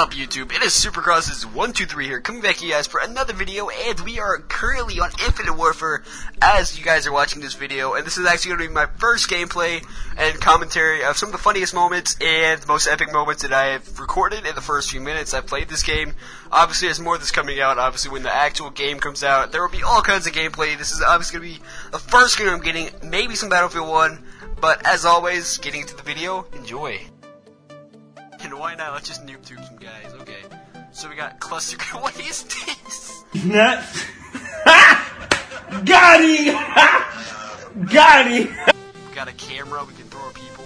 up, YouTube? It is Supercrosses123 here, coming back to you guys for another video, and we are currently on Infinite Warfare as you guys are watching this video, and this is actually going to be my first gameplay and commentary of some of the funniest moments and most epic moments that I have recorded in the first few minutes I've played this game. Obviously, there's more that's coming out, obviously when the actual game comes out, there will be all kinds of gameplay. This is obviously going to be the first game I'm getting, maybe some Battlefield 1, but as always, getting into the video, enjoy. Why not? Let's just noob tube some guys. Okay. So we got cluster. what is this? Nuts. Got him! Got him! We got a camera. We can throw at people.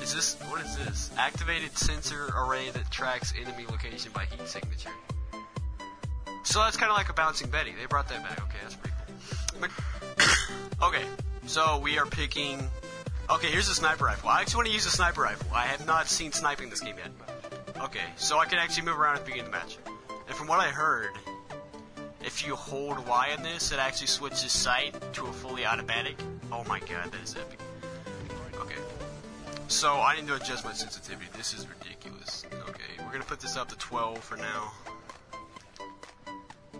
Is this what is this? Activated sensor array that tracks enemy location by heat signature. So that's kind of like a bouncing Betty. They brought that back. Okay, that's pretty cool. okay, so we are picking Okay, here's a sniper rifle. I actually want to use a sniper rifle. I have not seen sniping this game yet. Okay, so I can actually move around at the beginning of the match. And from what I heard, if you hold Y on this, it actually switches sight to a fully automatic. Oh my god, that is epic. Okay. So I need to adjust my sensitivity. This is ridiculous. Okay, we're gonna put this up to 12 for now.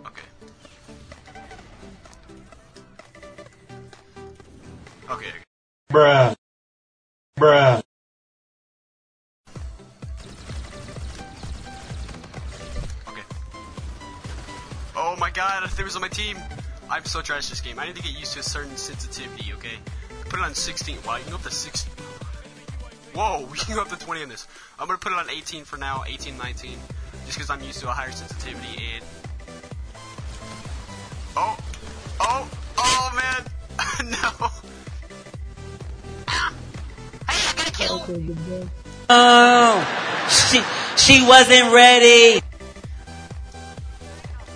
Okay. Okay, Bruh. Bruh. Okay. Oh my god, there was on my team. I'm so trash this game. I need to get used to a certain sensitivity, okay? Put it on 16. Wow, you can go up to 16. Whoa, we can go up to 20 on this. I'm gonna put it on 18 for now, 18, 19. Just because I'm used to a higher sensitivity and... Oh! Oh! Oh, man! no! Oh, she she wasn't ready.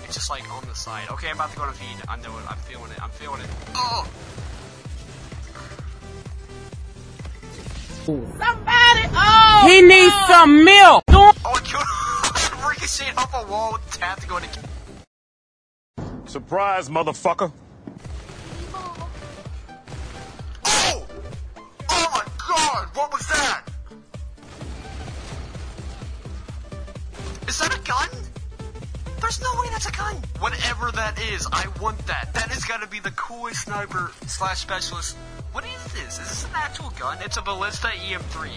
It's just like on the side. Okay, I'm about to go to feed. I know it. I'm feeling it. I'm feeling it. Oh! Somebody, oh! He needs some milk. Oh, I killed Ricochet off a wall with tap to go into. Surprise, motherfucker. What was that? Is that a gun? There's no way that's a gun. Whatever that is, I want that. That has got to be the coolest sniper slash specialist. What is this? Is this an actual gun? It's a ballista EM3.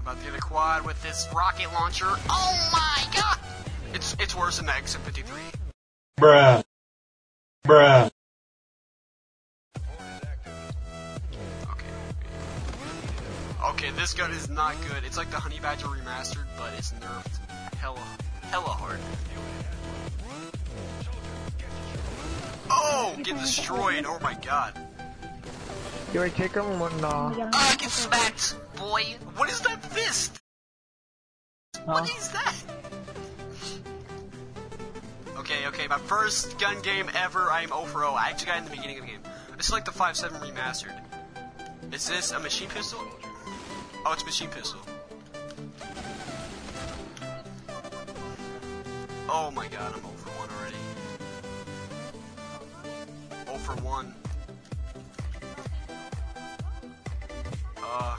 About to get a quad with this rocket launcher. Oh my god! It's it's worse than the XM53. Bruh. Bruh. This gun is not good. It's like the Honey Badger remastered, but it's nerfed hella, hella hard. Oh, get destroyed! Oh my god. You wanna kick him or no? Ah, get smacked, boy! What is that fist? What is that? Okay, okay, my first gun game ever, I am 0 for 0. I actually got in the beginning of the game. This is like the 5.7 remastered. Is this a machine pistol? Oh, it's machine pistol. Oh my god, I'm over for 1 already. 0 for 1. Uh.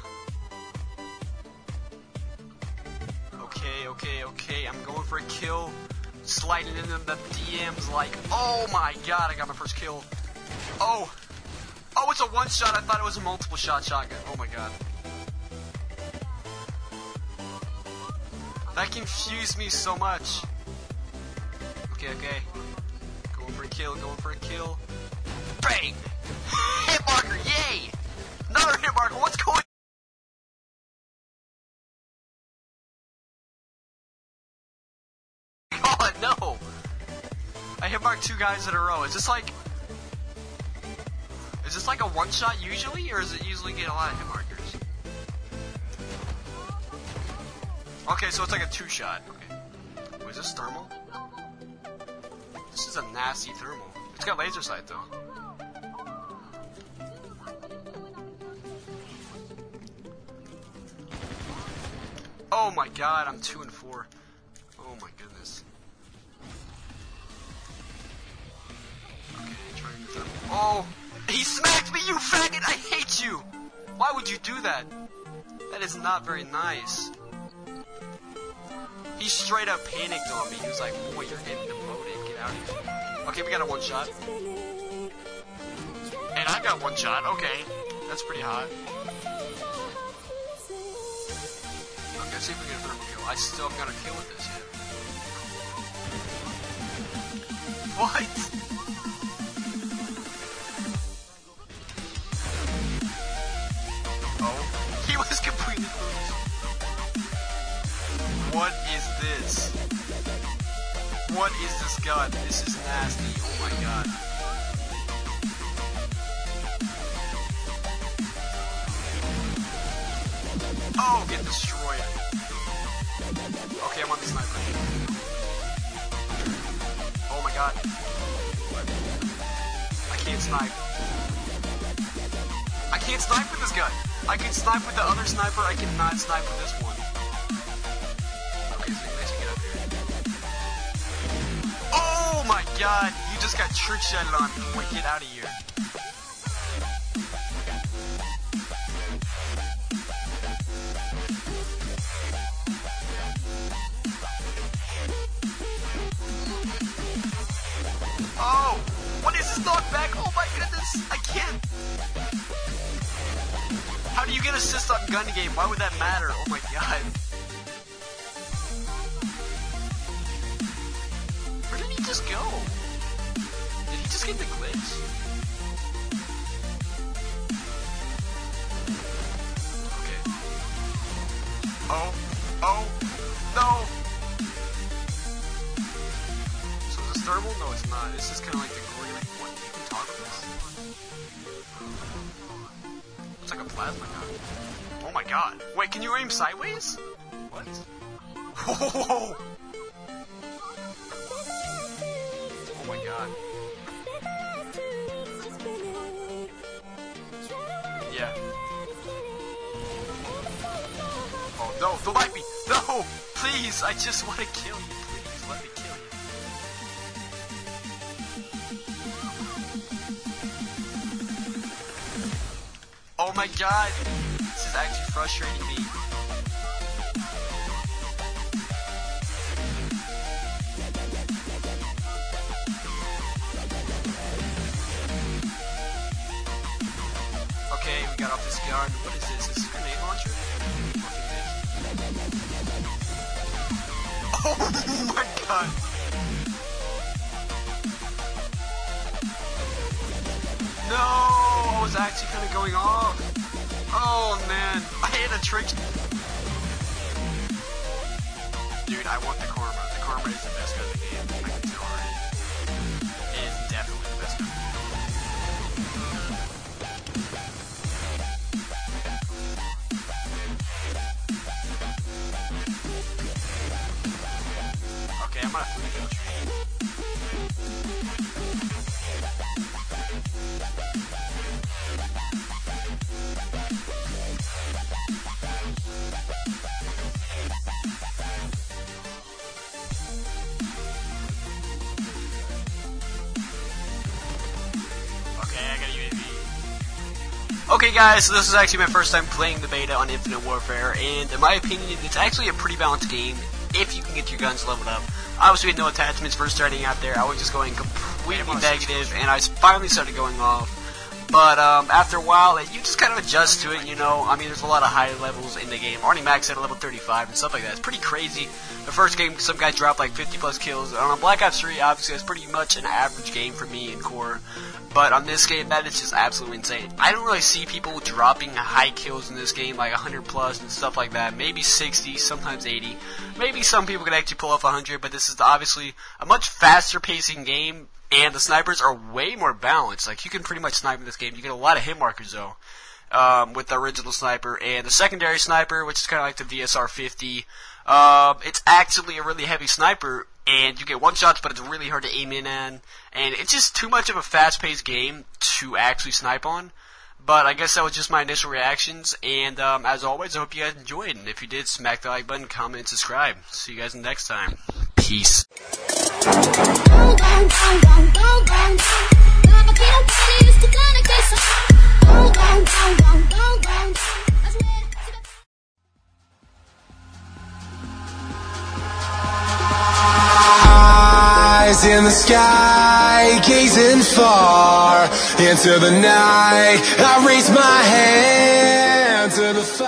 Okay, okay, okay, I'm going for a kill. Sliding into the DMs like, oh my god, I got my first kill. Oh! Oh, it's a one shot. I thought it was a multiple shot shotgun. Oh my god. That confused me so much. Okay, okay. Going for a kill, going for a kill. Bang! hit marker, yay! Another hit marker, what's going God, no! I hit mark two guys in a row. Is this like is this like a one shot usually, or is it usually get a lot of hit markers? Okay, so it's like a two shot. Okay. Wait, is this thermal? This is a nasty thermal. It's got laser sight though. Oh my god, I'm two and four. Oh my goodness. Okay, trying to. Oh! He smacked me, you faggot! I hate you! Why would you do that? That is not very nice. He straight up panicked on me. He was like, boy, you're getting demoted. Get out of here. Okay, we got a one shot. And I got one shot. Okay. That's pretty hot. Okay, let's see if we get a thermal kill. I still got a kill with this yet. What? This? What is this gun? This is nasty. Oh my god. Oh, get destroyed. Okay, I'm on the sniper. Oh my god. I can't snipe. I can't snipe with this gun. I can snipe with the other sniper. I cannot snipe with this one. God! You just got trick shotted on. Boy, get out of here. Oh! What is this knockback? Oh my goodness! I can't! How do you get assist on gun game? Why would that matter? Oh my god. Just go? Did he just get the glitch? Okay. Oh. Oh. No! So is this thermal? No, it's not. This is kind of like the glory. Like, what? You can toggle this? It's like a plasma gun. Oh my god. Wait, can you aim sideways? What? Whoa! Oh. Yeah. Oh no, don't light me! No! Please, I just want to kill you. Please, let me kill you. Oh my god! This is actually frustrating me. Got off this gun. What is this? Is this a grenade launcher? Oh my god! No! I was actually kind of going off. Oh man, I hit a trick. Dude, I want the Karma. The Karma is the best gun in the game. UAV. Okay, guys, so this is actually my first time playing the beta on Infinite Warfare, and in my opinion, it's actually a pretty balanced game if you can get your guns leveled up. Obviously, with no attachments first starting out there, I was just going completely negative, and I finally started going off. But um, after a while, you just kind of adjust to it, you know. I mean, there's a lot of high levels in the game. Arnie Max at level 35 and stuff like that. It's pretty crazy. The first game, some guy dropped like 50 plus kills. On Black Ops 3, obviously, that's pretty much an average game for me in core. But on this game, that is just absolutely insane. I don't really see people dropping high kills in this game, like 100 plus and stuff like that. Maybe 60, sometimes 80. Maybe some people can actually pull off 100, but this is obviously a much faster pacing game, and the snipers are way more balanced. Like, you can pretty much snipe in this game. You get a lot of hit markers, though, um, with the original sniper. And the secondary sniper, which is kind of like the VSR 50, um, it's actually a really heavy sniper, and you get one shots, but it's really hard to aim in on. And it's just too much of a fast paced game to actually snipe on. But I guess that was just my initial reactions, and um, as always, I hope you guys enjoyed. And if you did, smack the like button, comment, and subscribe. See you guys next time. Peace. Eyes in the sky, gazing far into the night. I raise my hand to the fire.